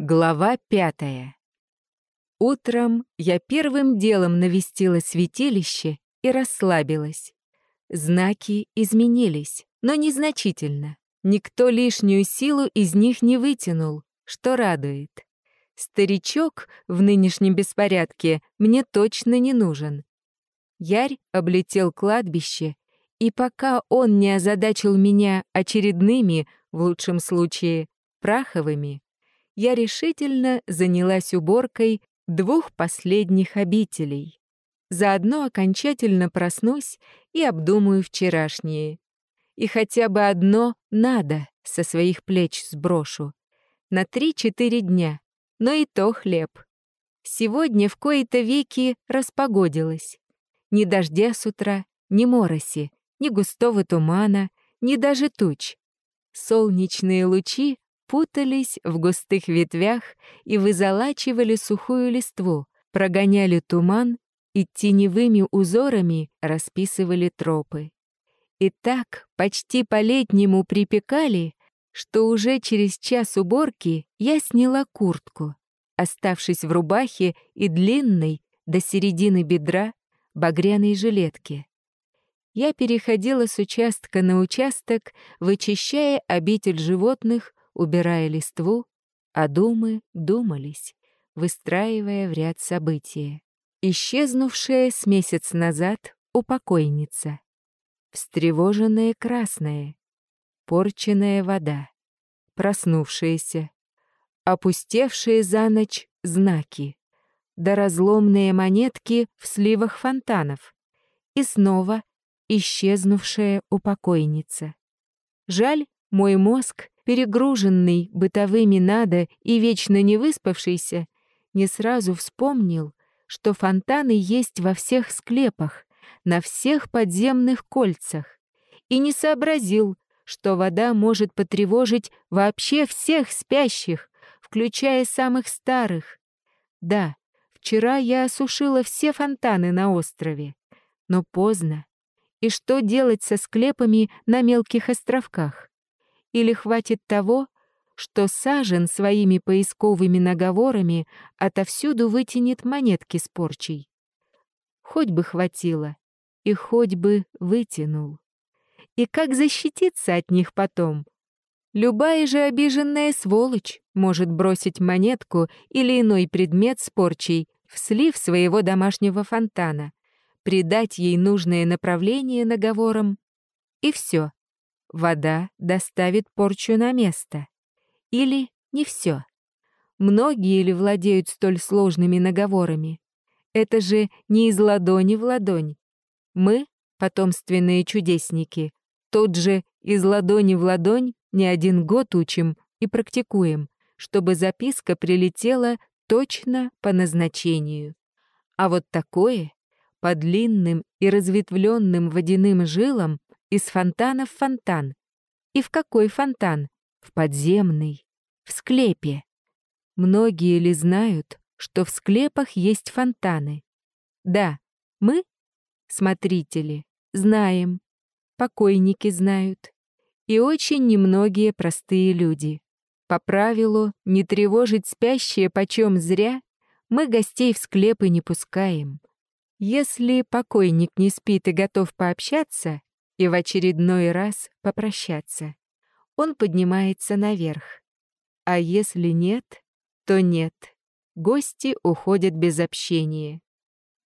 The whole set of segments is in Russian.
Глава пятая. Утром я первым делом навестила святилище и расслабилась. Знаки изменились, но незначительно. Никто лишнюю силу из них не вытянул, что радует. Старичок в нынешнем беспорядке мне точно не нужен. Ярь облетел кладбище, и пока он не озадачил меня очередными, в лучшем случае, праховыми, я решительно занялась уборкой двух последних обителей. Заодно окончательно проснусь и обдумаю вчерашнее. И хотя бы одно надо со своих плеч сброшу. На три-четыре дня, но и то хлеб. Сегодня в кои-то веки распогодилось. Ни дождя с утра, ни мороси, ни густого тумана, ни даже туч. Солнечные лучи путались в густых ветвях и вызолачивали сухую листву, прогоняли туман и теневыми узорами расписывали тропы. И так почти по-летнему припекали, что уже через час уборки я сняла куртку, оставшись в рубахе и длинной до середины бедра багряной жилетке. Я переходила с участка на участок, вычищая обитель животных убирая листву, а думы думались, выстраивая в ряд события. Исчезнувшая с месяц назад упокойница. Встревоженная красная. Порченная вода. Проснувшаяся. Опустевшие за ночь знаки. Да разломные монетки в сливах фонтанов. И снова исчезнувшая упокойница. Жаль, мой мозг перегруженный бытовыми надо и вечно не выспавшийся, не сразу вспомнил, что фонтаны есть во всех склепах, на всех подземных кольцах, и не сообразил, что вода может потревожить вообще всех спящих, включая самых старых. Да, вчера я осушила все фонтаны на острове, но поздно. И что делать со склепами на мелких островках? Или хватит того, что Сажен своими поисковыми наговорами отовсюду вытянет монетки с порчей? Хоть бы хватило, и хоть бы вытянул. И как защититься от них потом? Любая же обиженная сволочь может бросить монетку или иной предмет с порчей в слив своего домашнего фонтана, придать ей нужное направление наговором, и все вода доставит порчу на место. Или не все. Многие ли владеют столь сложными наговорами? Это же не из ладони в ладонь. Мы, потомственные чудесники, тот же из ладони в ладонь не один год учим и практикуем, чтобы записка прилетела точно по назначению. А вот такое, по длинным и разветвленным водяным жилам, из фонтана в фонтан. И в какой фонтан? В подземный. В склепе. Многие ли знают, что в склепах есть фонтаны? Да, мы, смотрители, знаем. Покойники знают. И очень немногие простые люди. По правилу, не тревожить спящие почем зря, мы гостей в склепы не пускаем. Если покойник не спит и готов пообщаться, и в очередной раз попрощаться. Он поднимается наверх. А если нет, то нет. Гости уходят без общения.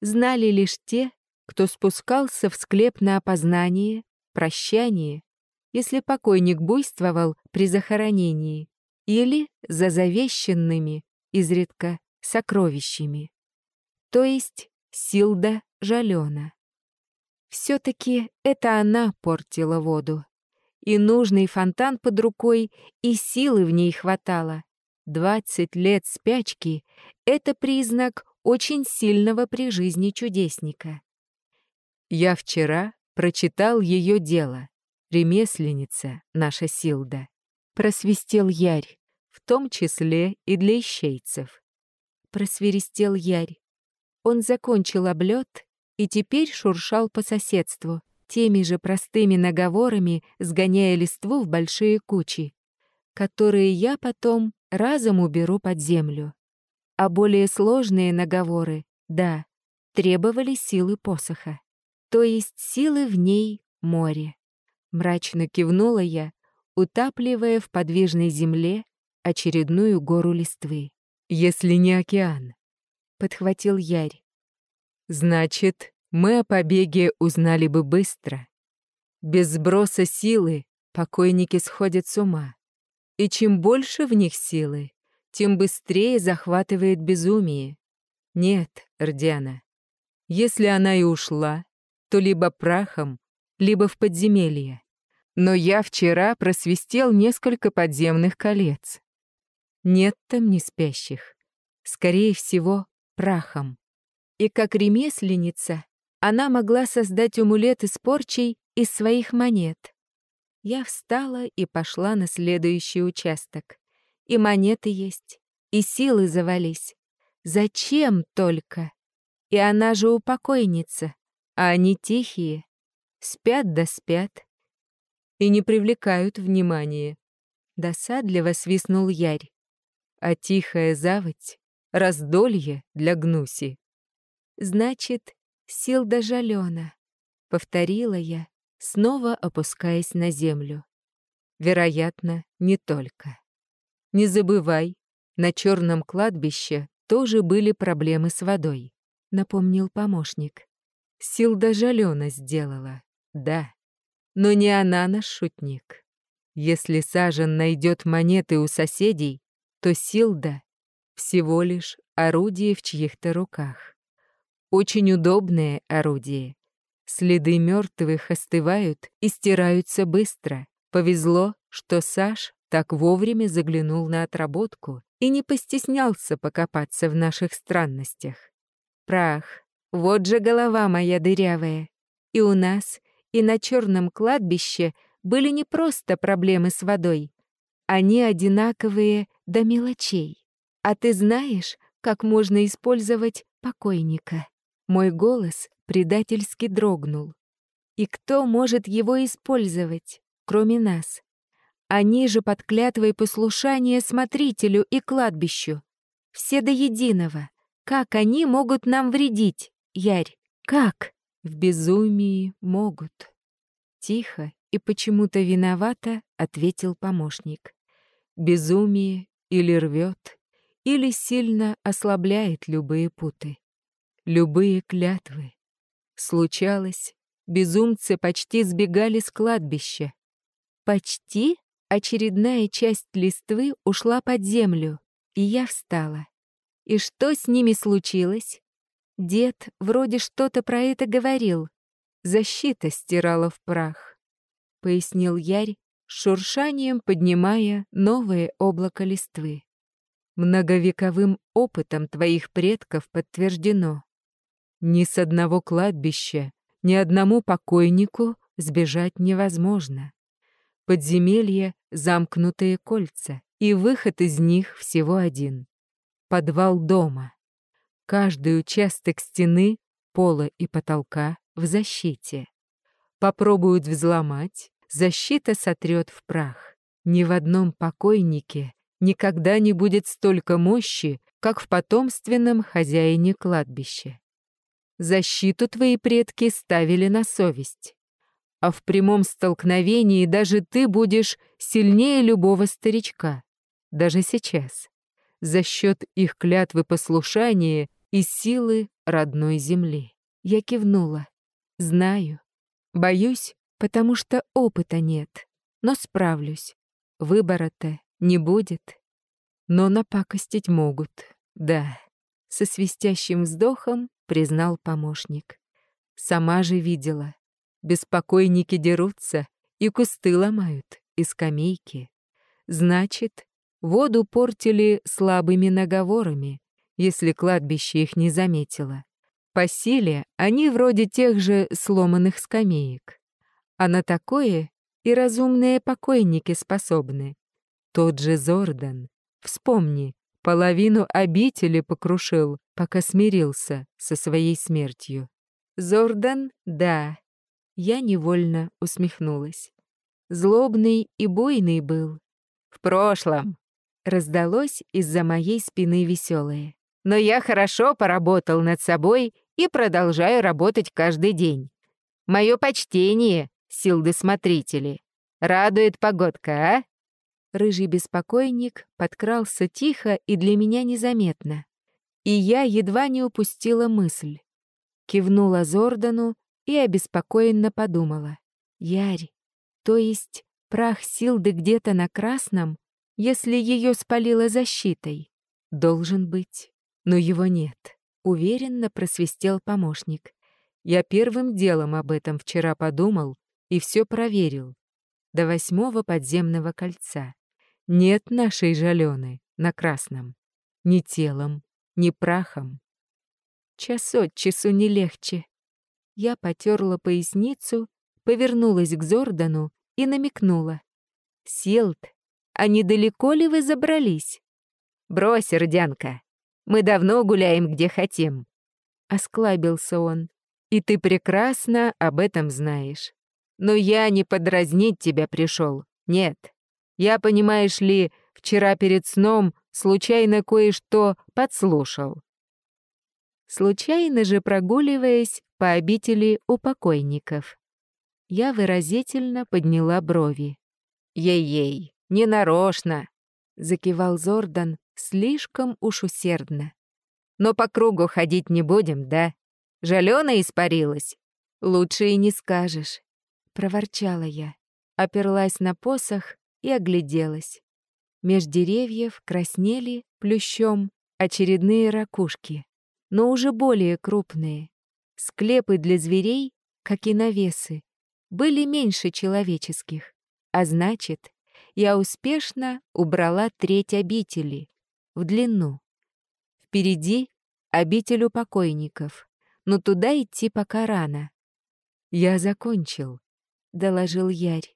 Знали лишь те, кто спускался в склеп на опознание, прощание, если покойник буйствовал при захоронении, или за завещанными, изредка, сокровищами. То есть Силда Жалена. Все-таки это она портила воду. И нужный фонтан под рукой, и силы в ней хватало. Двадцать лет спячки — это признак очень сильного при жизни чудесника. Я вчера прочитал ее дело. Ремесленница наша Силда. Просвистел Ярь, в том числе и для ищейцев. Просверистел Ярь. Он закончил облет и теперь шуршал по соседству, теми же простыми наговорами, сгоняя листву в большие кучи, которые я потом разом уберу под землю. А более сложные наговоры, да, требовали силы посоха. То есть силы в ней море. Мрачно кивнула я, утапливая в подвижной земле очередную гору листвы. «Если не океан», — подхватил Ярь. «Значит, мы о побеге узнали бы быстро. Без сброса силы покойники сходят с ума. И чем больше в них силы, тем быстрее захватывает безумие. Нет, Рдяна, если она и ушла, то либо прахом, либо в подземелье. Но я вчера просвистел несколько подземных колец. Нет там не спящих. Скорее всего, прахом. И как ремесленница она могла создать амулет из порчей из своих монет. Я встала и пошла на следующий участок. И монеты есть, и силы завались. Зачем только? И она же упокойница, а они тихие, спят да спят. И не привлекают внимания. Досадливо свистнул Ярь. А тихая заводь — раздолье для гнуси. Значит, сил до жалена, повторила я, снова опускаясь на землю. Вероятно, не только. Не забывай, на черном кладбище тоже были проблемы с водой, напомнил помощник. Сил даже Алена сделала, да. Но не она наш шутник. Если Сажен найдет монеты у соседей, то Силда всего лишь орудие в чьих-то руках. Очень удобное орудие. Следы мертвых остывают и стираются быстро. Повезло, что Саш так вовремя заглянул на отработку и не постеснялся покопаться в наших странностях. Прах, вот же голова моя дырявая. И у нас, и на черном кладбище были не просто проблемы с водой. Они одинаковые до мелочей. А ты знаешь, как можно использовать покойника? Мой голос предательски дрогнул. И кто может его использовать, кроме нас? Они же под клятвой послушания смотрителю и кладбищу. Все до единого. Как они могут нам вредить, Ярь? Как? В безумии могут. Тихо и почему-то виновато ответил помощник. Безумие или рвет, или сильно ослабляет любые путы любые клятвы. Случалось, безумцы почти сбегали с кладбища. Почти очередная часть листвы ушла под землю, и я встала. И что с ними случилось? Дед вроде что-то про это говорил. Защита стирала в прах. Пояснил Ярь, шуршанием поднимая новое облако листвы. Многовековым опытом твоих предков подтверждено. Ни с одного кладбища, ни одному покойнику сбежать невозможно. Подземелье — замкнутые кольца, и выход из них всего один. Подвал дома. Каждый участок стены, пола и потолка в защите. Попробуют взломать, защита сотрет в прах. Ни в одном покойнике никогда не будет столько мощи, как в потомственном хозяине кладбища. Защиту твои предки ставили на совесть. А в прямом столкновении даже ты будешь сильнее любого старичка. Даже сейчас. За счет их клятвы послушания и силы родной земли. Я кивнула. Знаю. Боюсь, потому что опыта нет. Но справлюсь. Выбора-то не будет. Но напакостить могут, да. Со свистящим вздохом признал помощник. Сама же видела. Беспокойники дерутся, и кусты ломают, и скамейки. Значит, воду портили слабыми наговорами, если кладбище их не заметило. По силе они вроде тех же сломанных скамеек. А на такое и разумные покойники способны. Тот же Зордан. Вспомни, половину обители покрушил, пока смирился со своей смертью. Зордан — да. Я невольно усмехнулась. Злобный и буйный был. В прошлом. раздалось из-за моей спины веселое. «Но я хорошо поработал над собой и продолжаю работать каждый день. Мое почтение, силды-смотрители. Радует погодка, а?» Рыжий беспокойник подкрался тихо и для меня незаметно. И я едва не упустила мысль. Кивнула Зордану и обеспокоенно подумала. Ярь, то есть прах Силды где-то на красном, если ее спалило защитой? Должен быть, но его нет. Уверенно просвистел помощник. Я первым делом об этом вчера подумал и все проверил. До восьмого подземного кольца. Нет нашей жалены на красном. Ни телом, ни прахом. Час от часу не легче. Я потерла поясницу, повернулась к Зордану и намекнула. «Селт, а недалеко ли вы забрались?» «Брось, Рдянка, мы давно гуляем где хотим», — осклабился он. «И ты прекрасно об этом знаешь. Но я не подразнить тебя пришел, нет. Я, понимаешь ли, вчера перед сном случайно кое-что подслушал. Случайно же прогуливаясь по обители у покойников. Я выразительно подняла брови. «Ей-ей, не нарочно!» — закивал Зордан слишком уж усердно. «Но по кругу ходить не будем, да? Жалена испарилась? Лучше и не скажешь», — проворчала я, оперлась на посох и огляделась. Меж деревьев краснели плющом очередные ракушки, но уже более крупные. Склепы для зверей, как и навесы, были меньше человеческих, а значит, я успешно убрала треть обители в длину. Впереди обитель у покойников, но туда идти пока рано. «Я закончил», — доложил Ярь.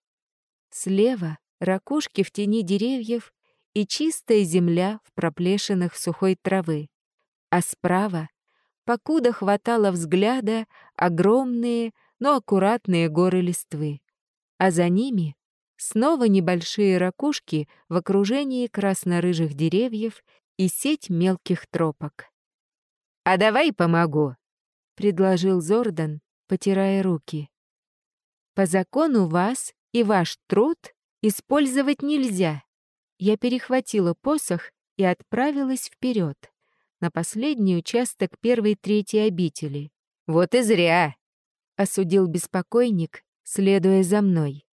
Слева ракушки в тени деревьев и чистая земля в проплешинах сухой травы. А справа, покуда хватало взгляда, огромные, но аккуратные горы листвы. А за ними снова небольшие ракушки в окружении красно-рыжих деревьев и сеть мелких тропок. «А давай помогу», — предложил Зордан, потирая руки. «По закону вас и ваш труд Использовать нельзя. Я перехватила посох и отправилась вперед, на последний участок первой трети обители. «Вот и зря!» — осудил беспокойник, следуя за мной.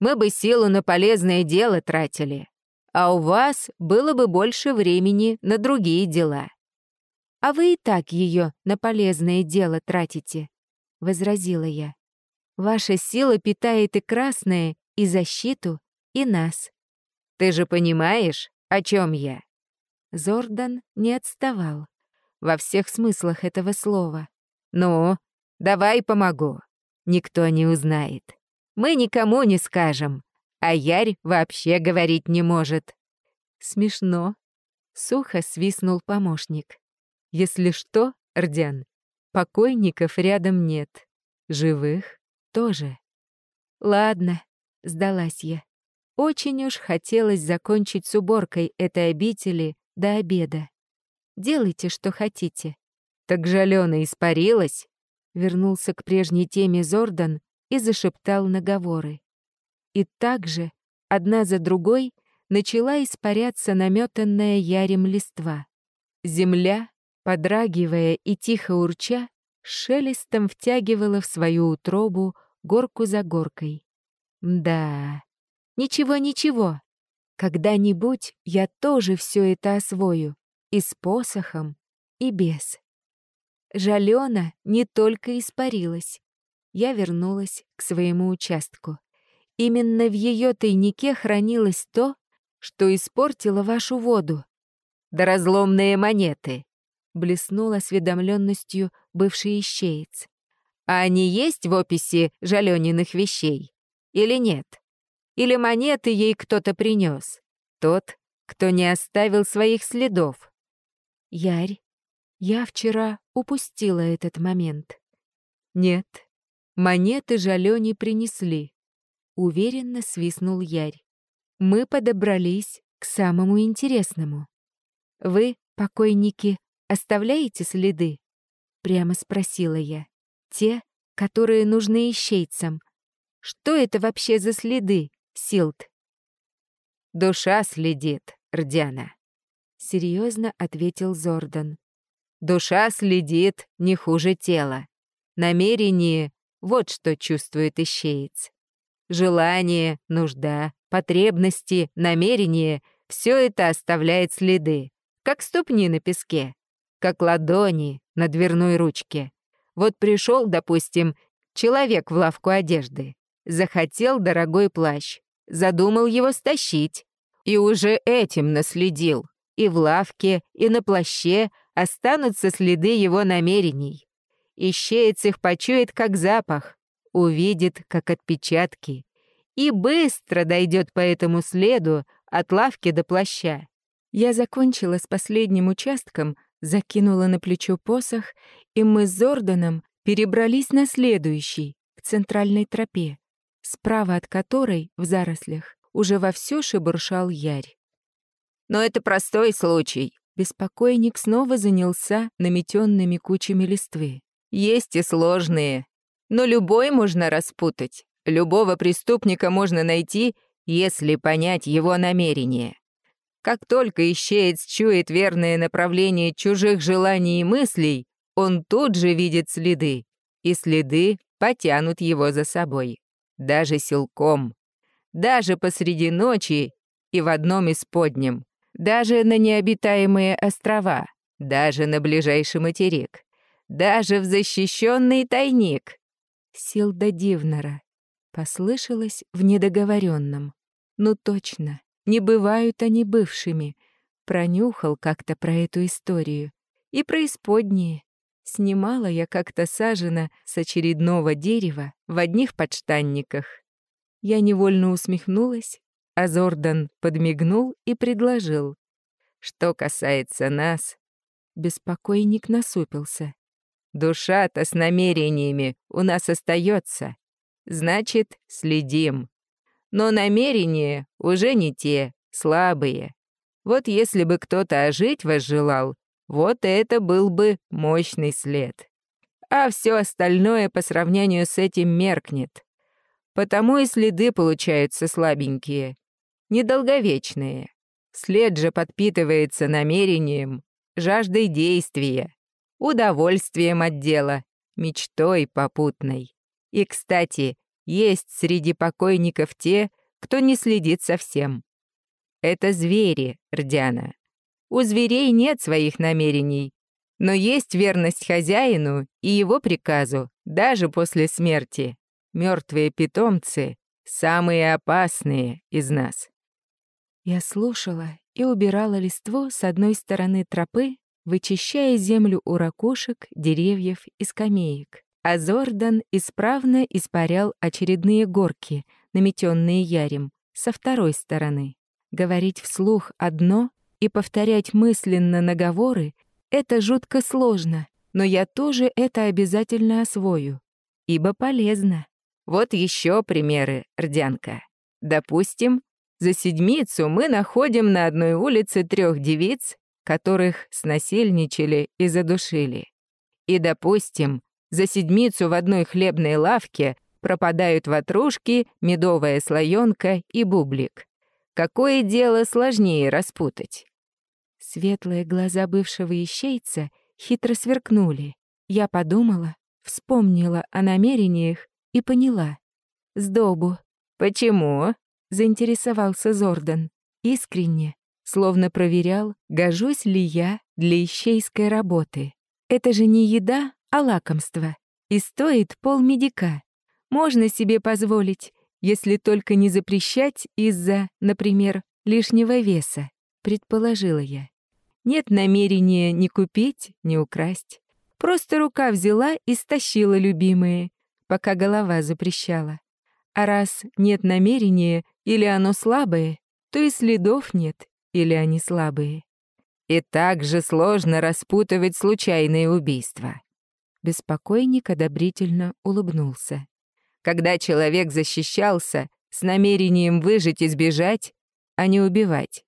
«Мы бы силу на полезное дело тратили, а у вас было бы больше времени на другие дела». «А вы и так ее на полезное дело тратите», — возразила я. «Ваша сила питает и красное, и защиту, и нас. Ты же понимаешь, о чем я?» Зордан не отставал во всех смыслах этого слова. «Ну, давай помогу. Никто не узнает. Мы никому не скажем, а Ярь вообще говорить не может». «Смешно», — сухо свистнул помощник. «Если что, Рдян, покойников рядом нет, живых тоже». «Ладно», — сдалась я. Очень уж хотелось закончить с уборкой этой обители до обеда. Делайте, что хотите. Так жалёна испарилась? Вернулся к прежней теме Зордан и зашептал наговоры. И также, одна за другой, начала испаряться наметанная ярем листва. Земля, подрагивая и тихо урча, шелестом втягивала в свою утробу горку за горкой. Да, Ничего, ничего. Когда-нибудь я тоже все это освою. И с посохом, и без. Жалена не только испарилась. Я вернулась к своему участку. Именно в ее тайнике хранилось то, что испортило вашу воду. Да разломные монеты, блеснул осведомленностью бывший ищеец. А они есть в описи жалениных вещей? Или нет? Или монеты ей кто-то принес? Тот, кто не оставил своих следов. Ярь, я вчера упустила этот момент. Нет, монеты Жалёне принесли. Уверенно свистнул Ярь. Мы подобрались к самому интересному. Вы, покойники, оставляете следы? Прямо спросила я. Те, которые нужны ищейцам. Что это вообще за следы, Силт? Душа следит, Рдяна. Серьезно ответил Зордан. Душа следит не хуже тела. Намерение — вот что чувствует ищеец. Желание, нужда, потребности, намерение — все это оставляет следы, как ступни на песке, как ладони на дверной ручке. Вот пришел, допустим, человек в лавку одежды, захотел дорогой плащ, задумал его стащить, и уже этим наследил. И в лавке, и на плаще останутся следы его намерений. Ищеец их почует, как запах, увидит, как отпечатки, и быстро дойдет по этому следу от лавки до плаща. Я закончила с последним участком, закинула на плечо посох, и мы с Зорданом перебрались на следующий, к центральной тропе, справа от которой, в зарослях, уже вовсю шебуршал Ярь. «Но это простой случай», Беспокойник снова занялся наметенными кучами листвы. «Есть и сложные. Но любой можно распутать. Любого преступника можно найти, если понять его намерение. Как только ищеец чует верное направление чужих желаний и мыслей, он тут же видит следы, и следы потянут его за собой. Даже силком. Даже посреди ночи и в одном из подням даже на необитаемые острова, даже на ближайший материк, даже в защищенный тайник. Силда Дивнера послышалось в недоговоренном. Ну точно, не бывают они бывшими. Пронюхал как-то про эту историю. И про исподние. Снимала я как-то сажена с очередного дерева в одних подштанниках. Я невольно усмехнулась а Зордан подмигнул и предложил. «Что касается нас...» Беспокойник насупился. «Душа-то с намерениями у нас остается. Значит, следим. Но намерения уже не те, слабые. Вот если бы кто-то ожить возжелал, вот это был бы мощный след. А все остальное по сравнению с этим меркнет. Потому и следы получаются слабенькие недолговечные. След же подпитывается намерением, жаждой действия, удовольствием от дела, мечтой попутной. И, кстати, есть среди покойников те, кто не следит совсем. Это звери, Рдяна. У зверей нет своих намерений, но есть верность хозяину и его приказу, даже после смерти. Мертвые питомцы — самые опасные из нас. Я слушала и убирала листву с одной стороны тропы, вычищая землю у ракушек, деревьев и скамеек. А Зордан исправно испарял очередные горки, наметенные ярем, со второй стороны. Говорить вслух одно и повторять мысленно наговоры — это жутко сложно, но я тоже это обязательно освою, ибо полезно. Вот еще примеры, Рдянка. Допустим, за седмицу мы находим на одной улице трех девиц, которых снасильничали и задушили. И, допустим, за седмицу в одной хлебной лавке пропадают ватрушки, медовая слоёнка и бублик. Какое дело сложнее распутать? Светлые глаза бывшего ищейца хитро сверкнули. Я подумала, вспомнила о намерениях и поняла. Сдобу. «Почему?» заинтересовался Зордан. Искренне, словно проверял, гожусь ли я для ищейской работы. Это же не еда, а лакомство. И стоит полмедика. Можно себе позволить, если только не запрещать из-за, например, лишнего веса, предположила я. Нет намерения ни купить, ни украсть. Просто рука взяла и стащила любимые, пока голова запрещала. А раз нет намерения или оно слабое, то и следов нет, или они слабые. И так же сложно распутывать случайные убийства. Беспокойник одобрительно улыбнулся. Когда человек защищался с намерением выжить и сбежать, а не убивать.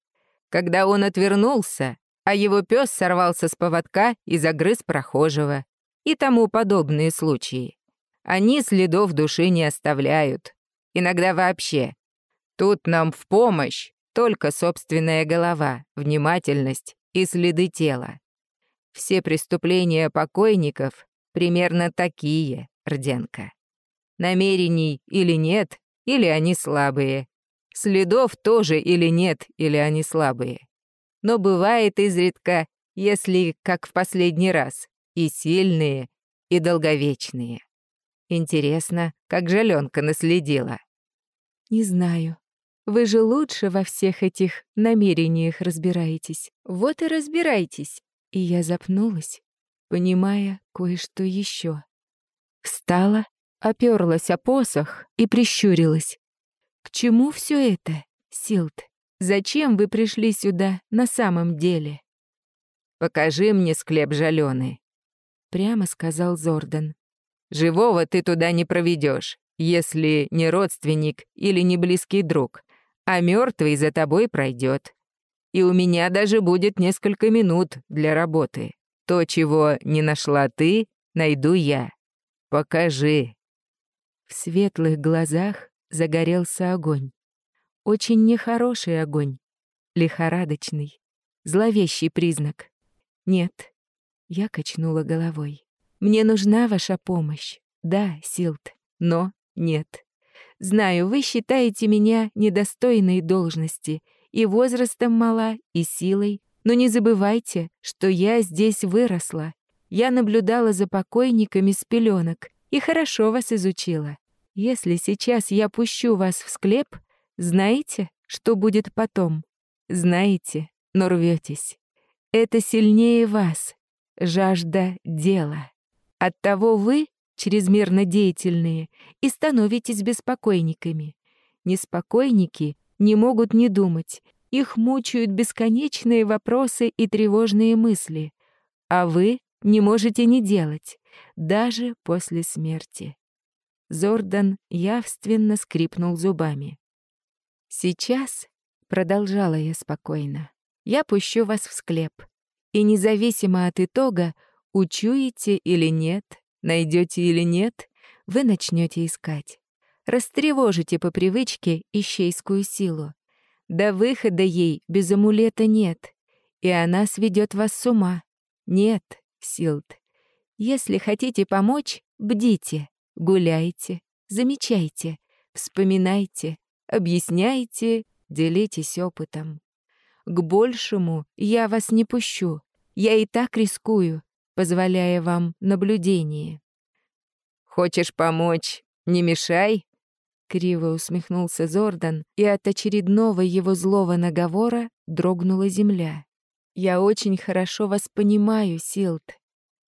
когда он отвернулся, а его пес сорвался с поводка и загрыз прохожего, и тому подобные случаи. Они следов души не оставляют. Иногда вообще. Тут нам в помощь только собственная голова, внимательность и следы тела. Все преступления покойников примерно такие, Рденко. Намерений или нет, или они слабые. Следов тоже или нет, или они слабые. Но бывает изредка, если, как в последний раз, и сильные, и долговечные. Интересно, как жаленка наследила. Не знаю. Вы же лучше во всех этих намерениях разбираетесь. Вот и разбирайтесь. И я запнулась, понимая кое-что еще. Встала, оперлась о посох и прищурилась. К чему все это, Силт? Зачем вы пришли сюда на самом деле? Покажи мне склеп жалёный, прямо сказал Зордан. Живого ты туда не проведешь, если не родственник или не близкий друг, а мертвый за тобой пройдет. И у меня даже будет несколько минут для работы. То, чего не нашла ты, найду я. Покажи. В светлых глазах загорелся огонь. Очень нехороший огонь. Лихорадочный. Зловещий признак. Нет. Я качнула головой. Мне нужна ваша помощь. Да, Силт, но нет. Знаю, вы считаете меня недостойной должности, и возрастом мала, и силой, но не забывайте, что я здесь выросла. Я наблюдала за покойниками с пеленок и хорошо вас изучила. Если сейчас я пущу вас в склеп, знаете, что будет потом? Знаете, но рветесь. Это сильнее вас. Жажда дела. Оттого вы, чрезмерно деятельные, и становитесь беспокойниками. Неспокойники не могут не думать, их мучают бесконечные вопросы и тревожные мысли, а вы не можете не делать, даже после смерти. Зордан явственно скрипнул зубами. «Сейчас», — продолжала я спокойно, — «я пущу вас в склеп, и независимо от итога, Учуете или нет, найдете или нет, вы начнете искать. Растревожите по привычке ищейскую силу. До выхода ей без амулета нет, и она сведет вас с ума. Нет, Силт. Если хотите помочь, бдите, гуляйте, замечайте, вспоминайте, объясняйте, делитесь опытом. К большему я вас не пущу. Я и так рискую, позволяя вам наблюдение. «Хочешь помочь? Не мешай!» Криво усмехнулся Зордан, и от очередного его злого наговора дрогнула земля. «Я очень хорошо вас понимаю, Силт».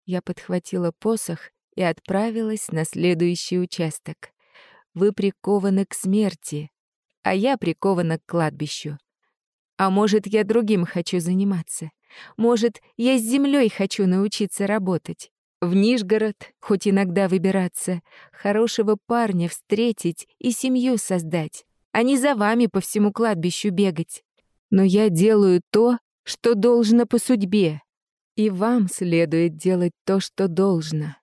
Я подхватила посох и отправилась на следующий участок. «Вы прикованы к смерти, а я прикована к кладбищу. А может, я другим хочу заниматься. Может, я с землей хочу научиться работать. В Нижгород, хоть иногда выбираться, хорошего парня встретить и семью создать, а не за вами по всему кладбищу бегать. Но я делаю то, что должно по судьбе, и вам следует делать то, что должно.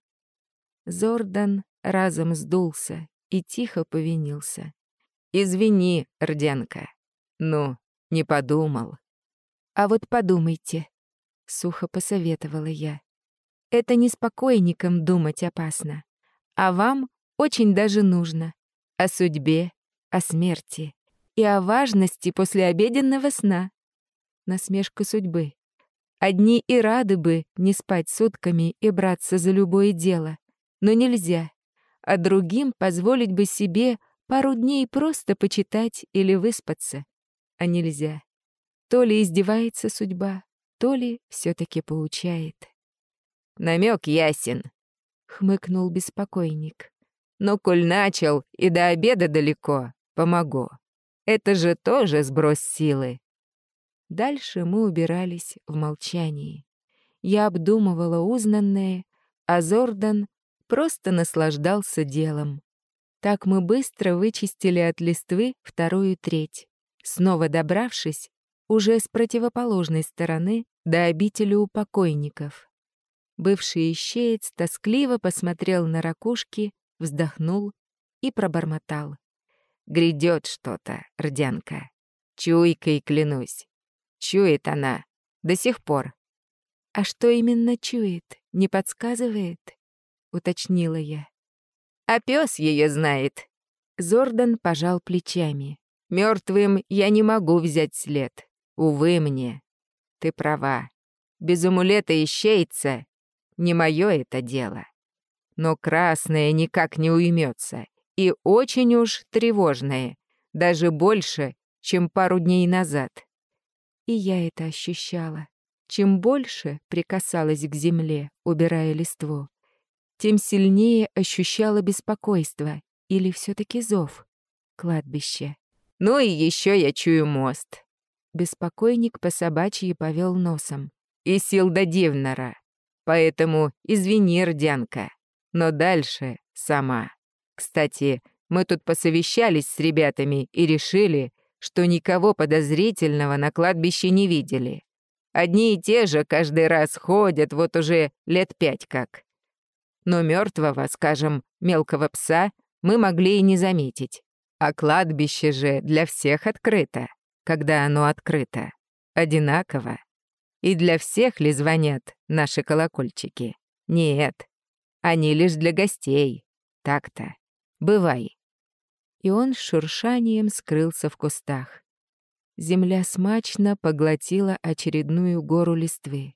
Зордан разом сдулся и тихо повинился. «Извини, Рденко. Ну, не подумал. «А вот подумайте», — сухо посоветовала я. «Это не спокойникам думать опасно, а вам очень даже нужно. О судьбе, о смерти и о важности послеобеденного сна. Насмешка судьбы. Одни и рады бы не спать сутками и браться за любое дело, но нельзя, а другим позволить бы себе пару дней просто почитать или выспаться, а нельзя. То ли издевается судьба, то ли все таки поучает. Намек ясен, хмыкнул беспокойник. Но коль начал и до обеда далеко, помогу. Это же тоже сброс силы. Дальше мы убирались в молчании. Я обдумывала узнанное, а Зордан просто наслаждался делом. Так мы быстро вычистили от листвы вторую треть, снова добравшись уже с противоположной стороны до обители у покойников. Бывший ищеец тоскливо посмотрел на ракушки, вздохнул и пробормотал. «Грядет что-то, Рдянка. Чуйкой клянусь. Чует она. До сих пор». «А что именно чует? Не подсказывает?» — уточнила я. «А пес ее знает». Зордан пожал плечами. Мертвым я не могу взять след. Увы мне. Ты права. Без амулета ищейца не мое это дело. Но красное никак не уймется. И очень уж тревожное. Даже больше, чем пару дней назад. И я это ощущала. Чем больше прикасалась к земле, убирая листву, тем сильнее ощущала беспокойство или все таки зов. Кладбище. Ну и еще я чую мост. Беспокойник по собачьи повел носом. И сил до Дивнера. Поэтому извини, Рдянка. Но дальше сама. Кстати, мы тут посовещались с ребятами и решили, что никого подозрительного на кладбище не видели. Одни и те же каждый раз ходят вот уже лет пять как. Но мертвого, скажем, мелкого пса мы могли и не заметить. А кладбище же для всех открыто, когда оно открыто. Одинаково. И для всех ли звонят наши колокольчики? Нет. Они лишь для гостей. Так-то. Бывай. И он с шуршанием скрылся в кустах. Земля смачно поглотила очередную гору листвы.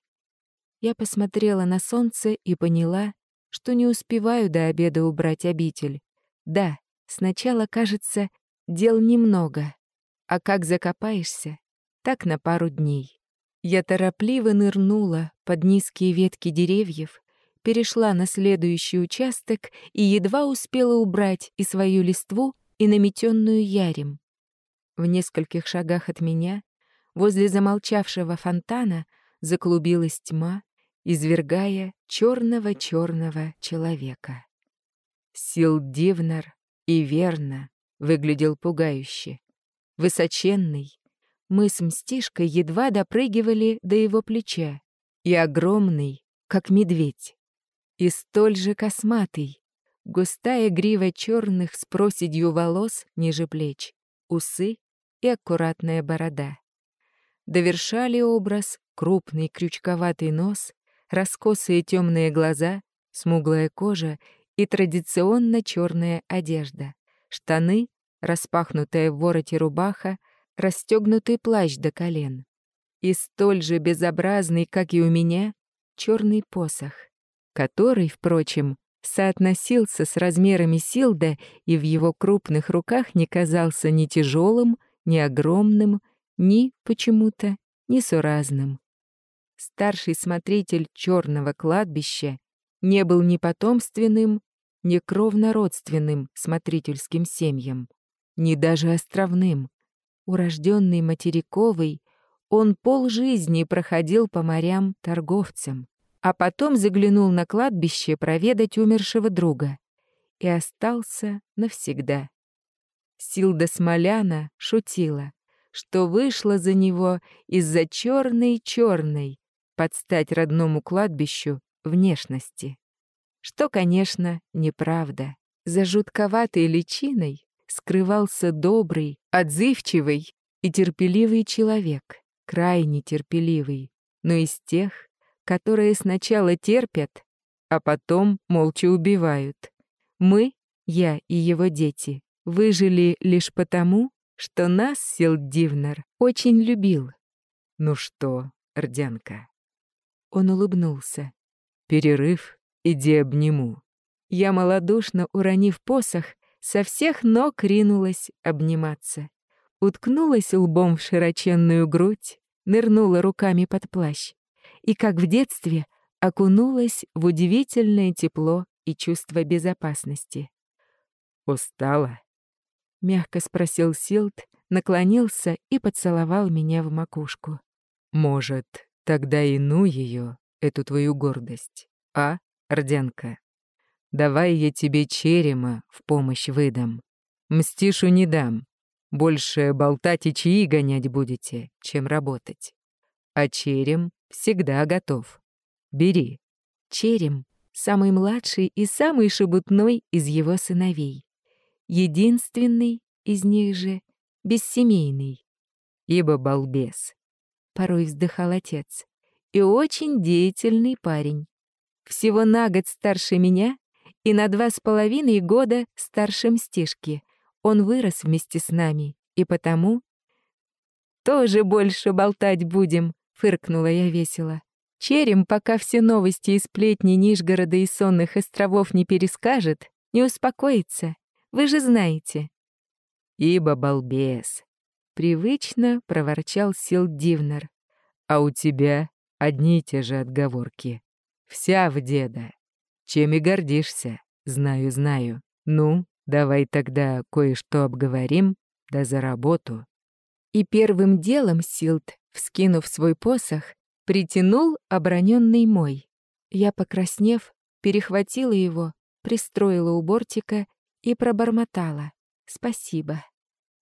Я посмотрела на солнце и поняла, что не успеваю до обеда убрать обитель. Да, сначала кажется, дел немного, а как закопаешься, так на пару дней. Я торопливо нырнула под низкие ветки деревьев, перешла на следующий участок и едва успела убрать и свою листву, и наметенную ярем. В нескольких шагах от меня, возле замолчавшего фонтана, заклубилась тьма, извергая черного-черного человека. Сил Дивнар и верно выглядел пугающе. Высоченный, мы с Мстишкой едва допрыгивали до его плеча. И огромный, как медведь. И столь же косматый. Густая грива черных с проседью волос ниже плеч, усы и аккуратная борода. Довершали образ крупный крючковатый нос, раскосые темные глаза, смуглая кожа и традиционно черная одежда, штаны, распахнутая в вороте рубаха, расстегнутый плащ до колен. И столь же безобразный, как и у меня, черный посох, который, впрочем, соотносился с размерами Силда и в его крупных руках не казался ни тяжелым, ни огромным, ни, почему-то, несуразным. Старший смотритель черного кладбища не был ни потомственным, ни кровнородственным смотрительским семьям, ни даже островным, урожденный материковый, он полжизни проходил по морям торговцем, а потом заглянул на кладбище проведать умершего друга и остался навсегда. Силда Смоляна шутила, что вышла за него из-за черной-черной, под стать родному кладбищу, внешности. Что, конечно, неправда. За жутковатой личиной скрывался добрый, отзывчивый и терпеливый человек, крайне терпеливый, но из тех, которые сначала терпят, а потом молча убивают. Мы, я и его дети, выжили лишь потому, что нас Силдивнар очень любил. «Ну что, Рдянка?» Он улыбнулся. «Перерыв, иди обниму». Я малодушно, уронив посох, со всех ног ринулась обниматься. Уткнулась лбом в широченную грудь, нырнула руками под плащ и, как в детстве, окунулась в удивительное тепло и чувство безопасности. «Устала?» — мягко спросил Силт, наклонился и поцеловал меня в макушку. «Может, тогда и ну ее, эту твою гордость, а, Орденка?» Давай я тебе черема в помощь выдам. Мстишу не дам. больше болтать и чаи гонять будете, чем работать. А черем всегда готов. Бери. Черем — самый младший и самый шебутной из его сыновей. Единственный из них же — бессемейный. Ибо балбес. Порой вздыхал отец. И очень деятельный парень. Всего на год старше меня и на два с половиной года старше Мстишки. Он вырос вместе с нами, и потому... «Тоже больше болтать будем», — фыркнула я весело. «Черем, пока все новости и сплетни Нижгорода и сонных островов не перескажет, не успокоится. Вы же знаете». «Ибо балбес», — привычно проворчал Сил Дивнер. «А у тебя одни и те же отговорки. Вся в деда. Чем и гордишься, знаю, знаю. Ну, давай тогда кое-что обговорим, да за работу. И первым делом Силт, вскинув свой посох, притянул оброненный мой. Я, покраснев, перехватила его, пристроила у бортика и пробормотала. «Спасибо».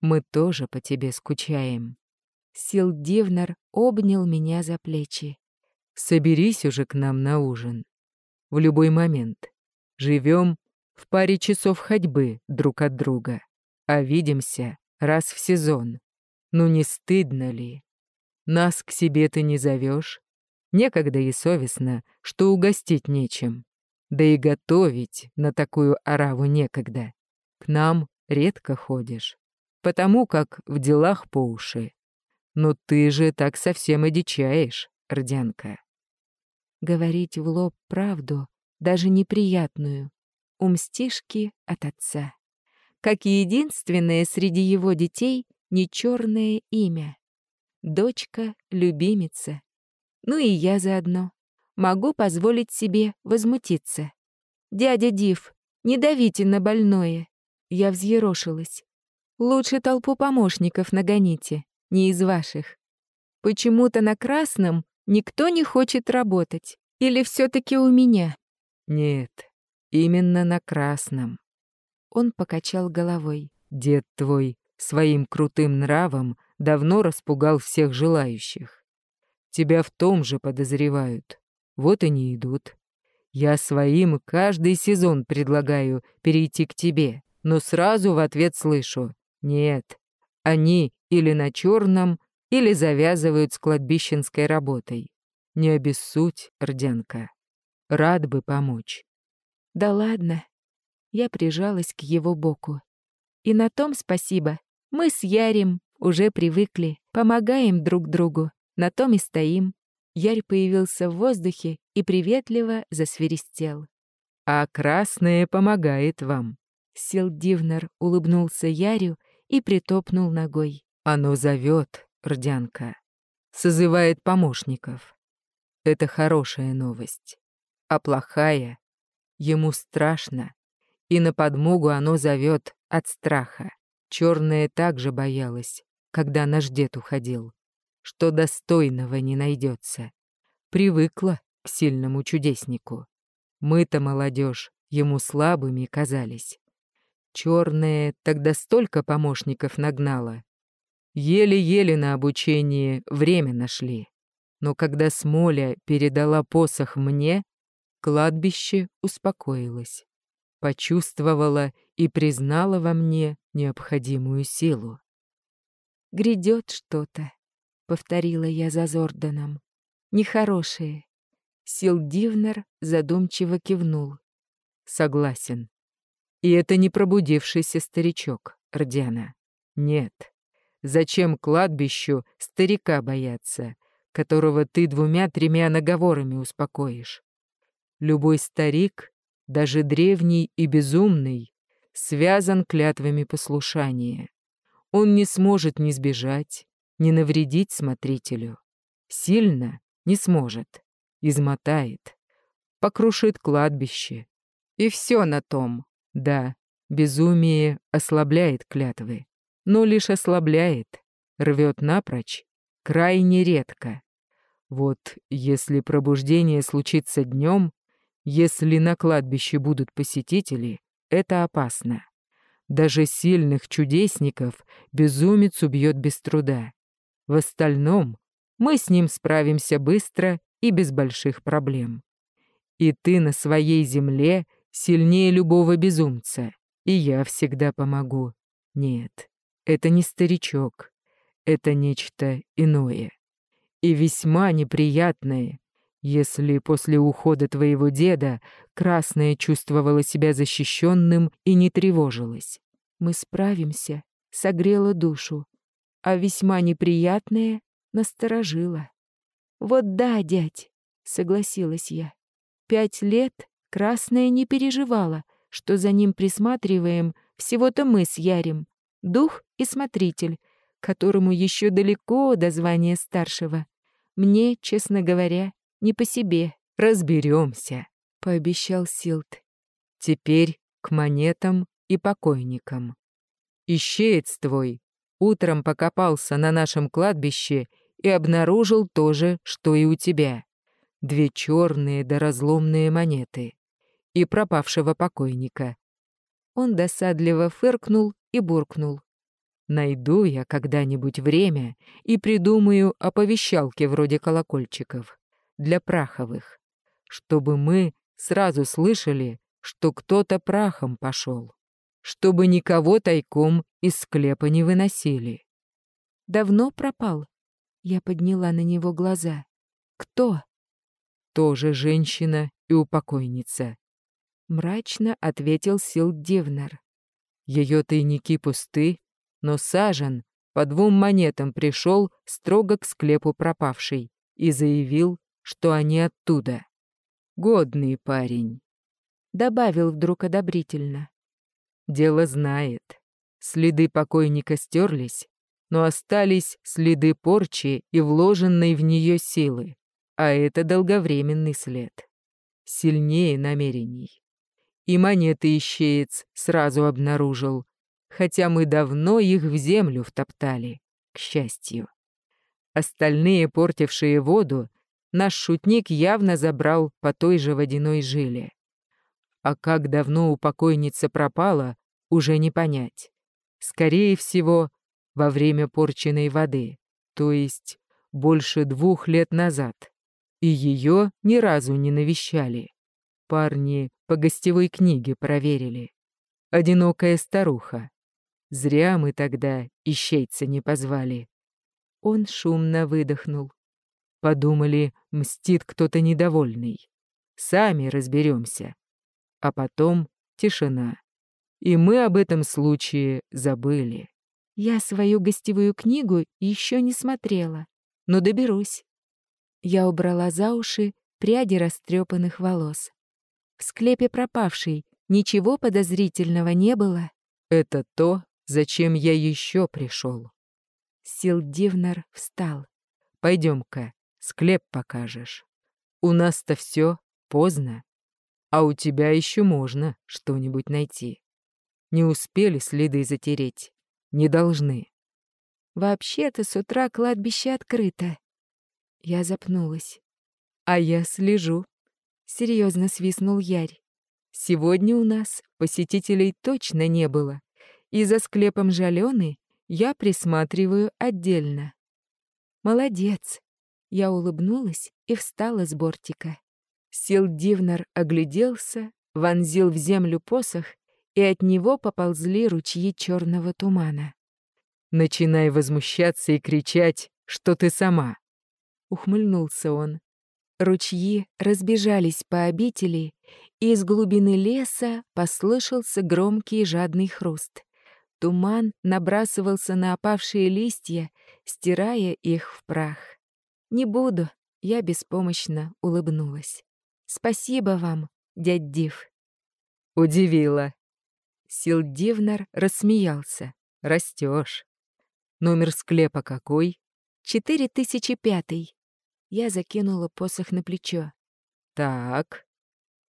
«Мы тоже по тебе скучаем». Сил Дивнер обнял меня за плечи. «Соберись уже к нам на ужин в любой момент. Живем в паре часов ходьбы друг от друга, а видимся раз в сезон. Ну не стыдно ли? Нас к себе ты не зовешь. Некогда и совестно, что угостить нечем. Да и готовить на такую ораву некогда. К нам редко ходишь, потому как в делах по уши. Но ты же так совсем одичаешь, Родянка говорить в лоб правду, даже неприятную, у мстишки от отца. Как единственное среди его детей не черное имя. Дочка — любимица. Ну и я заодно. Могу позволить себе возмутиться. «Дядя Див, не давите на больное!» Я взъерошилась. «Лучше толпу помощников нагоните, не из ваших. Почему-то на красном Никто не хочет работать. Или все таки у меня? Нет, именно на красном. Он покачал головой. Дед твой своим крутым нравом давно распугал всех желающих. Тебя в том же подозревают. Вот и не идут. Я своим каждый сезон предлагаю перейти к тебе, но сразу в ответ слышу «нет». Они или на черном, или завязывают с кладбищенской работой. Не обессудь, Рдянка. Рад бы помочь. Да ладно. Я прижалась к его боку. И на том спасибо. Мы с Ярем уже привыкли, помогаем друг другу. На том и стоим. Ярь появился в воздухе и приветливо засверистел. «А красное помогает вам». Сил Дивнер улыбнулся Ярю и притопнул ногой. «Оно зовет, Рдянка. Созывает помощников. Это хорошая новость. А плохая? Ему страшно. И на подмогу оно зовет от страха. Черная также боялась, когда наш дед уходил, что достойного не найдется. Привыкла к сильному чудеснику. Мы-то, молодежь, ему слабыми казались. Черная тогда столько помощников нагнала, Еле-еле на обучение время нашли. Но когда Смоля передала посох мне, кладбище успокоилось. Почувствовала и признала во мне необходимую силу. «Грядет что-то», — повторила я за Зорданом. «Нехорошее». Сил Дивнер задумчиво кивнул. «Согласен. И это не пробудившийся старичок, Родиана. Нет. Зачем кладбищу старика бояться, которого ты двумя-тремя наговорами успокоишь? Любой старик, даже древний и безумный, связан клятвами послушания. Он не сможет ни сбежать, ни навредить смотрителю. Сильно не сможет, измотает, покрушит кладбище. И все на том. Да, безумие ослабляет клятвы но лишь ослабляет, рвет напрочь, крайне редко. Вот если пробуждение случится днем, если на кладбище будут посетители, это опасно. Даже сильных чудесников безумец убьет без труда. В остальном мы с ним справимся быстро и без больших проблем. И ты на своей земле сильнее любого безумца, и я всегда помогу. Нет, это не старичок, это нечто иное. И весьма неприятное, если после ухода твоего деда Красная чувствовала себя защищенным и не тревожилась. Мы справимся, согрела душу, а весьма неприятное насторожило. Вот да, дядь, согласилась я. Пять лет Красная не переживала, что за ним присматриваем всего-то мы с Ярем, дух и смотритель, которому еще далеко до звания старшего. Мне, честно говоря, не по себе. Разберемся, пообещал Силт. Теперь к монетам и покойникам. Ищеец твой утром покопался на нашем кладбище и обнаружил то же, что и у тебя. Две черные да разломные монеты и пропавшего покойника. Он досадливо фыркнул и буркнул. Найду я когда-нибудь время и придумаю оповещалки вроде колокольчиков для праховых, чтобы мы сразу слышали, что кто-то прахом пошел, чтобы никого тайком из склепа не выносили. Давно пропал? Я подняла на него глаза. Кто? Тоже женщина и упокойница. Мрачно ответил Сил Дивнер. Ее тайники пусты, но Сажен по двум монетам пришел строго к склепу пропавшей и заявил, что они оттуда. Годный парень. Добавил вдруг одобрительно. Дело знает. Следы покойника стерлись, но остались следы порчи и вложенной в нее силы, а это долговременный след. Сильнее намерений. И монеты ищеец сразу обнаружил, хотя мы давно их в землю втоптали, к счастью. Остальные, портившие воду, наш шутник явно забрал по той же водяной жиле. А как давно упокойница пропала, уже не понять. Скорее всего, во время порченной воды, то есть больше двух лет назад. И ее ни разу не навещали. Парни по гостевой книге проверили. Одинокая старуха. Зря мы тогда ищейца не позвали. Он шумно выдохнул. Подумали, мстит кто-то недовольный. Сами разберемся. А потом тишина. И мы об этом случае забыли. Я свою гостевую книгу еще не смотрела, но доберусь. Я убрала за уши пряди растрепанных волос. В склепе пропавшей ничего подозрительного не было. Это то, зачем я еще пришел. Силдивнар встал. Пойдем-ка, склеп покажешь. У нас-то все поздно, а у тебя еще можно что-нибудь найти. Не успели следы затереть, не должны. Вообще-то с утра кладбище открыто. Я запнулась. А я слежу. Серьезно свистнул Ярь. Сегодня у нас посетителей точно не было и за склепом жалены я присматриваю отдельно. Молодец. Я улыбнулась и встала с бортика. Сил Дивнер огляделся, вонзил в землю посох, и от него поползли ручьи черного тумана. «Начинай возмущаться и кричать, что ты сама!» Ухмыльнулся он. Ручьи разбежались по обители, и из глубины леса послышался громкий жадный хруст. Туман набрасывался на опавшие листья, стирая их в прах. «Не буду», — я беспомощно улыбнулась. «Спасибо вам, дядь Див». «Удивила». Силдивнар рассмеялся. «Растешь. Номер склепа какой?» «Четыре тысячи пятый». Я закинула посох на плечо. «Так».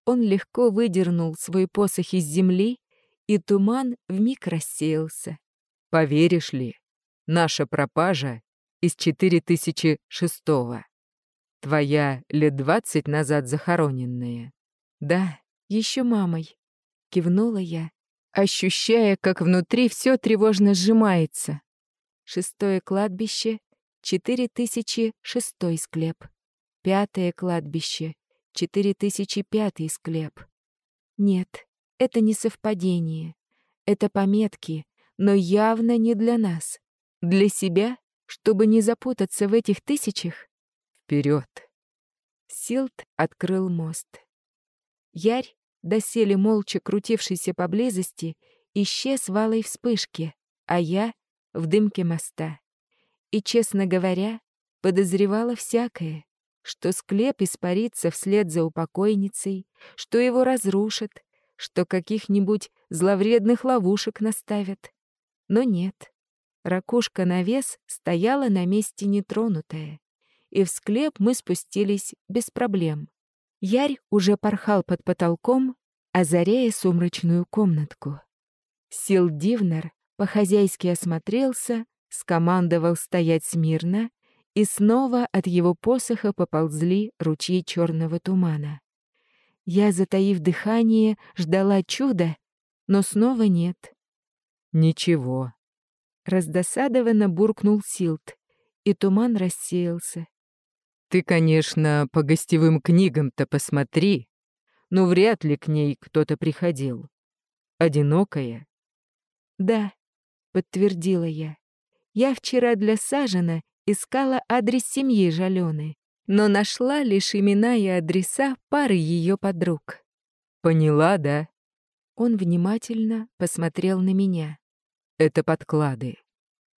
Он легко выдернул свой посох из земли и туман вмиг рассеялся. Поверишь ли, наша пропажа из 4006-го. Твоя лет двадцать назад захороненная. Да, еще мамой. Кивнула я ощущая, как внутри все тревожно сжимается. Шестое кладбище, 4006 склеп. Пятое кладбище, 4005 склеп. Нет, это не совпадение. Это пометки, но явно не для нас. Для себя, чтобы не запутаться в этих тысячах? Вперед! Силт открыл мост. Ярь, доселе молча крутившийся поблизости, исчез в алой вспышке, а я — в дымке моста. И, честно говоря, подозревала всякое, что склеп испарится вслед за упокойницей, что его разрушат, что каких-нибудь зловредных ловушек наставят. Но нет. Ракушка на вес стояла на месте нетронутая, и в склеп мы спустились без проблем. Ярь уже порхал под потолком, озаряя сумрачную комнатку. Сил Дивнер по-хозяйски осмотрелся, скомандовал стоять смирно, и снова от его посоха поползли ручьи черного тумана. Я, затаив дыхание, ждала чуда, но снова нет. «Ничего». Раздосадованно буркнул Силт, и туман рассеялся. «Ты, конечно, по гостевым книгам-то посмотри, но вряд ли к ней кто-то приходил. Одинокая?» «Да», — подтвердила я. «Я вчера для Сажена искала адрес семьи Жалены, но нашла лишь имена и адреса пары ее подруг. «Поняла, да?» Он внимательно посмотрел на меня. «Это подклады.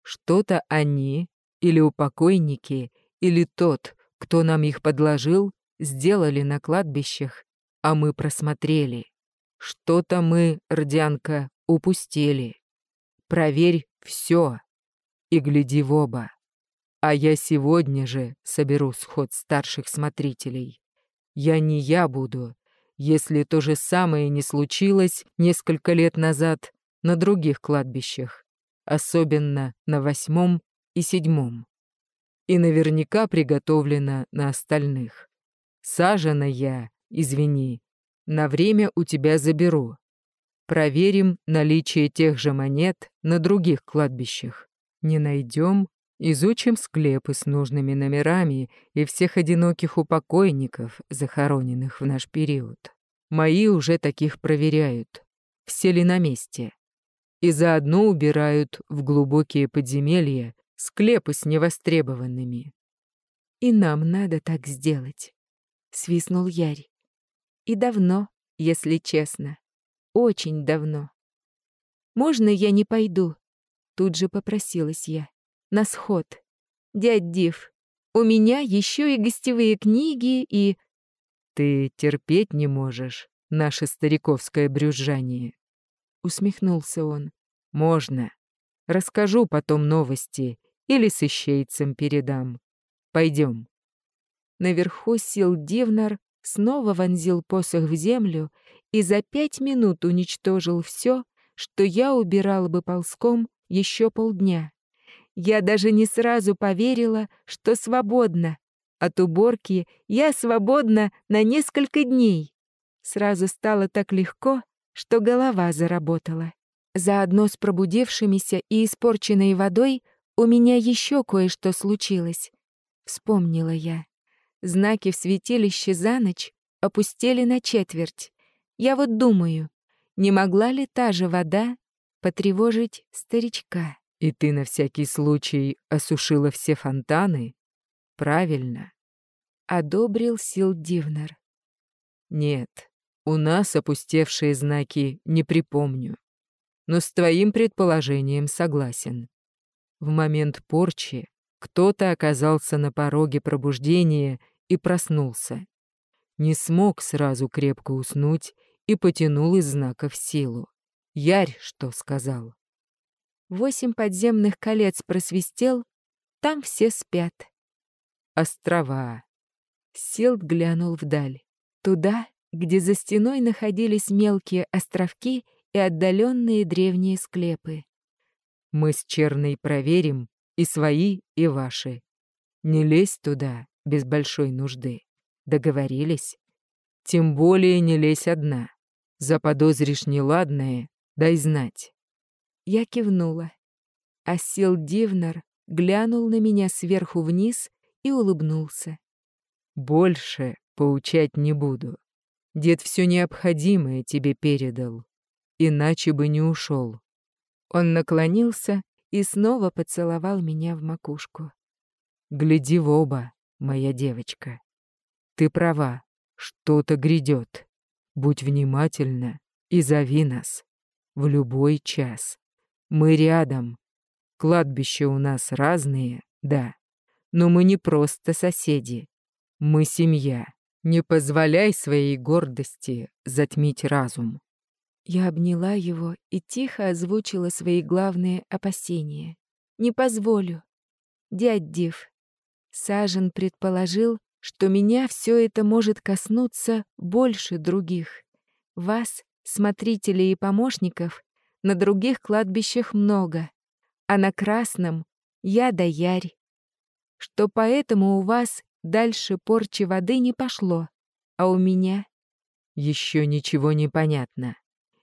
Что-то они, или упокойники, или тот, кто нам их подложил, сделали на кладбищах, а мы просмотрели. Что-то мы, Родянка, упустили. Проверь все и гляди в оба. А я сегодня же соберу сход старших смотрителей. Я не я буду, если то же самое не случилось несколько лет назад на других кладбищах, особенно на восьмом и седьмом. И наверняка приготовлено на остальных. Сажена я, извини, на время у тебя заберу. Проверим наличие тех же монет на других кладбищах. Не найдем Изучим склепы с нужными номерами и всех одиноких упокойников, захороненных в наш период. Мои уже таких проверяют, все ли на месте. И заодно убирают в глубокие подземелья склепы с невостребованными. «И нам надо так сделать», — свистнул Ярь. «И давно, если честно. Очень давно. Можно я не пойду?» Тут же попросилась я на сход. Дядь Див, у меня еще и гостевые книги, и... Ты терпеть не можешь наше стариковское брюзжание. Усмехнулся он. Можно. Расскажу потом новости или с ищейцем передам. Пойдем. Наверху сил Дивнар снова вонзил посох в землю и за пять минут уничтожил все, что я убирал бы ползком еще полдня. Я даже не сразу поверила, что свободна. От уборки я свободна на несколько дней. Сразу стало так легко, что голова заработала. Заодно с пробудившимися и испорченной водой у меня еще кое-что случилось. Вспомнила я. Знаки в святилище за ночь опустели на четверть. Я вот думаю, не могла ли та же вода потревожить старичка? И ты на всякий случай осушила все фонтаны? Правильно. Одобрил Сил Дивнер. Нет, у нас опустевшие знаки не припомню. Но с твоим предположением согласен. В момент порчи кто-то оказался на пороге пробуждения и проснулся. Не смог сразу крепко уснуть и потянул из знаков силу. Ярь что сказал? Восемь подземных колец просвистел, там все спят. Острова. Силд глянул вдаль. Туда, где за стеной находились мелкие островки и отдаленные древние склепы. Мы с Черной проверим и свои, и ваши. Не лезь туда без большой нужды. Договорились? Тем более не лезь одна. Заподозришь неладное, дай знать». Я кивнула. А Сил Дивнер глянул на меня сверху вниз и улыбнулся. «Больше поучать не буду. Дед все необходимое тебе передал, иначе бы не ушел. Он наклонился и снова поцеловал меня в макушку. «Гляди в оба, моя девочка. Ты права, что-то грядет. Будь внимательна и зови нас. В любой час. Мы рядом. Кладбища у нас разные, да. Но мы не просто соседи. Мы семья. Не позволяй своей гордости затмить разум. Я обняла его и тихо озвучила свои главные опасения. «Не позволю. Дядь Див». Сажен предположил, что меня все это может коснуться больше других. Вас, смотрителей и помощников, на других кладбищах много, а на Красном я да Ярь. Что поэтому у вас дальше порчи воды не пошло, а у меня... Еще ничего не понятно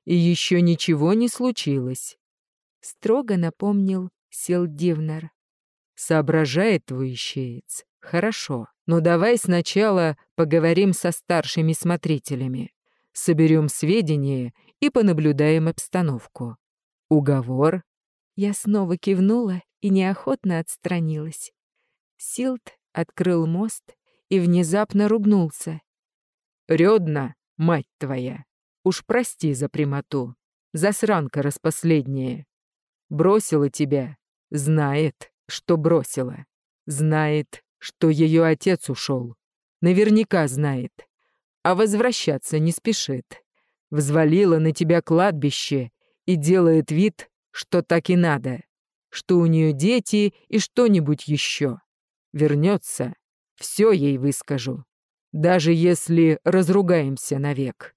и еще ничего не случилось», — строго напомнил Силдивнер. «Соображает твой ищеец. Хорошо, но давай сначала поговорим со старшими смотрителями, соберем сведения и понаблюдаем обстановку. Уговор?» Я снова кивнула и неохотно отстранилась. Силт открыл мост и внезапно ругнулся. «Рёдна, мать твоя! Уж прости за прямоту. Засранка распоследняя. Бросила тебя. Знает, что бросила. Знает, что ее отец ушел. Наверняка знает. А возвращаться не спешит. Взвалила на тебя кладбище и делает вид, что так и надо. Что у нее дети и что-нибудь еще. Вернется, все ей выскажу. Даже если разругаемся навек.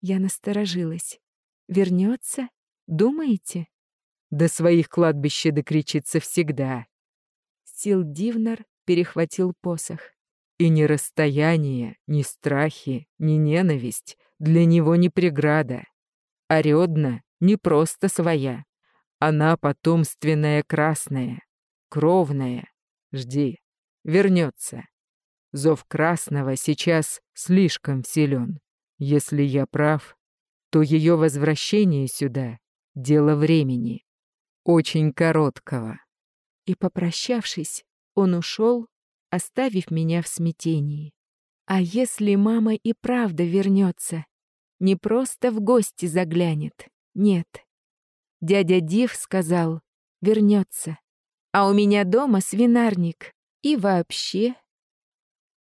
Я насторожилась. Вернется? Думаете? До своих кладбища докричится всегда. Сил Дивнар перехватил посох. И ни расстояние, ни страхи, ни ненависть для него не преграда. А Рёдна не просто своя. Она потомственная красная, кровная. Жди, вернется. Зов красного сейчас слишком силен. Если я прав, то ее возвращение сюда — дело времени. Очень короткого. И, попрощавшись, он ушел, оставив меня в смятении. А если мама и правда вернется? Не просто в гости заглянет, нет. Дядя Див сказал, вернется. А у меня дома свинарник. И вообще